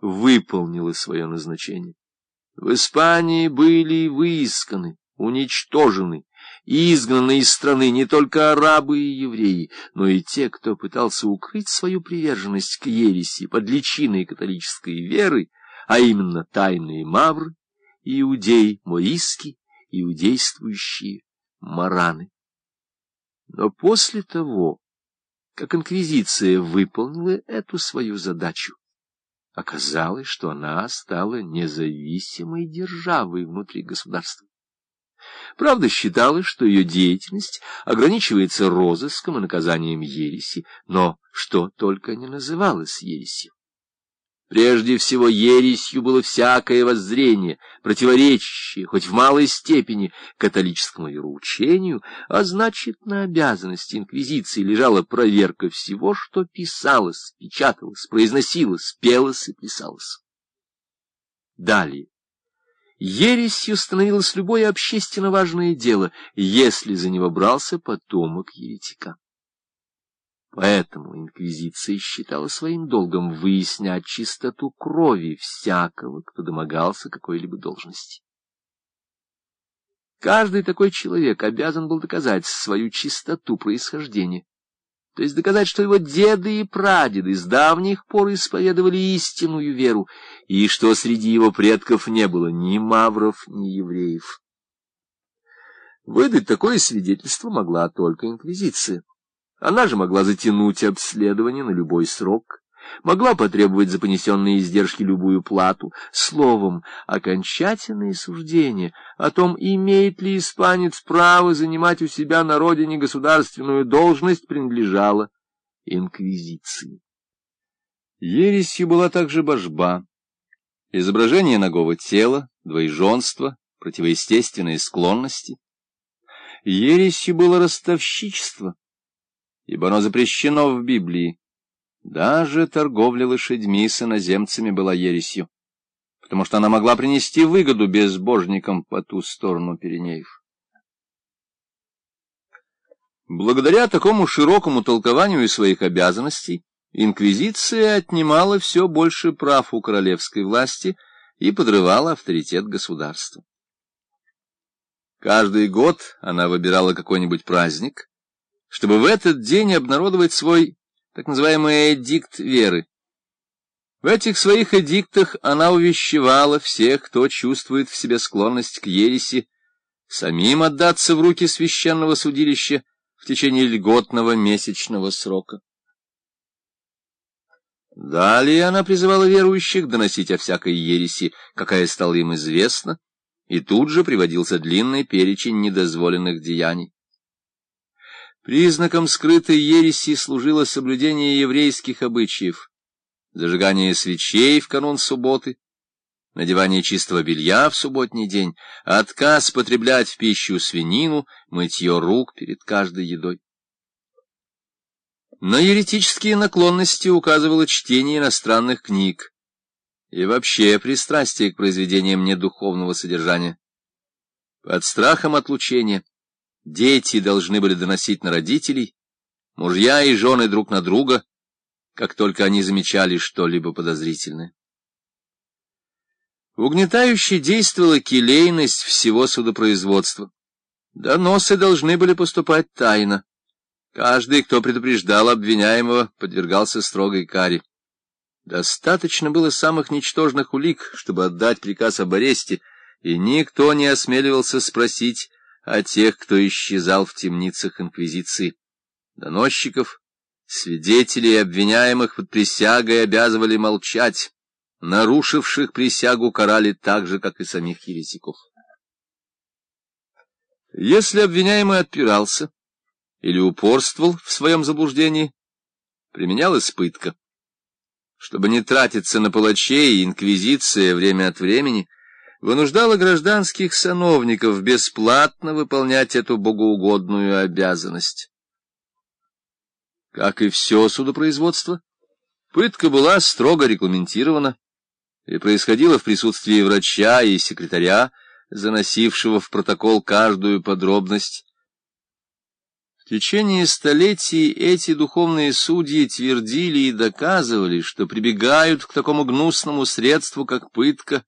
выполнила свое назначение. В Испании были выисканы, уничтожены, изгнаны из страны не только арабы и евреи, но и те, кто пытался укрыть свою приверженность к ереси под личиной католической веры, а именно тайные мавры, иудеи, моиски, иудействующие мараны. Но после того, как инквизиция выполнила эту свою задачу, оказалось, что она стала независимой державой внутри государства. Правда, считалось, что ее деятельность ограничивается розыском и наказанием ереси, но что только не называлось ересью. Прежде всего, ересью было всякое воззрение, противоречащее, хоть в малой степени, католическому вероучению, а значит, на обязанности инквизиции лежала проверка всего, что писалось, печаталось, произносилось, пелось и писалось. Далее. Ересью становилось любое общественно важное дело, если за него брался потомок еретика. Поэтому инквизиция считала своим долгом выяснять чистоту крови всякого, кто домогался какой-либо должности. Каждый такой человек обязан был доказать свою чистоту происхождения, то есть доказать, что его деды и прадеды с давних пор исповедовали истинную веру, и что среди его предков не было ни мавров, ни евреев. Выдать такое свидетельство могла только инквизиция. Она же могла затянуть обследование на любой срок, могла потребовать за понесенные издержки любую плату. Словом, окончательное суждение о том, имеет ли испанец право занимать у себя на родине государственную должность, принадлежало инквизиции. Ересью была также божба, изображение ногого тела, двоеженство, противоестественные склонности. Ересью было ростовщичество, ибо оно запрещено в Библии. Даже торговля лошадьми с иноземцами была ересью, потому что она могла принести выгоду безбожникам по ту сторону Пиренеев. Благодаря такому широкому толкованию своих обязанностей, инквизиция отнимала все больше прав у королевской власти и подрывала авторитет государства. Каждый год она выбирала какой-нибудь праздник, чтобы в этот день обнародовать свой так называемый эдикт веры. В этих своих эдиктах она увещевала всех, кто чувствует в себе склонность к ереси, самим отдаться в руки священного судилища в течение льготного месячного срока. Далее она призывала верующих доносить о всякой ереси, какая стала им известна, и тут же приводился длинный перечень недозволенных деяний. Признаком скрытой ереси служило соблюдение еврейских обычаев, зажигание свечей в канун субботы, надевание чистого белья в субботний день, отказ потреблять в пищу свинину, мытье рук перед каждой едой. На еретические наклонности указывало чтение иностранных книг и вообще пристрастие к произведениям недуховного содержания. Под страхом отлучения Дети должны были доносить на родителей, мужья и жены друг на друга, как только они замечали что-либо подозрительное. Угнетающе действовала келейность всего судопроизводства. Доносы должны были поступать тайно. Каждый, кто предупреждал обвиняемого, подвергался строгой каре. Достаточно было самых ничтожных улик, чтобы отдать приказ об аресте, и никто не осмеливался спросить, о тех, кто исчезал в темницах Инквизиции. Доносчиков, свидетелей и обвиняемых под присягой обязывали молчать, нарушивших присягу карали так же, как и самих еретиков. Если обвиняемый отпирался или упорствовал в своем заблуждении, применялась пытка. Чтобы не тратиться на палачей, инквизиция время от времени — вынуждала гражданских сановников бесплатно выполнять эту богоугодную обязанность. Как и все судопроизводство, пытка была строго регламентирована и происходила в присутствии врача и секретаря, заносившего в протокол каждую подробность. В течение столетий эти духовные судьи твердили и доказывали, что прибегают к такому гнусному средству, как пытка,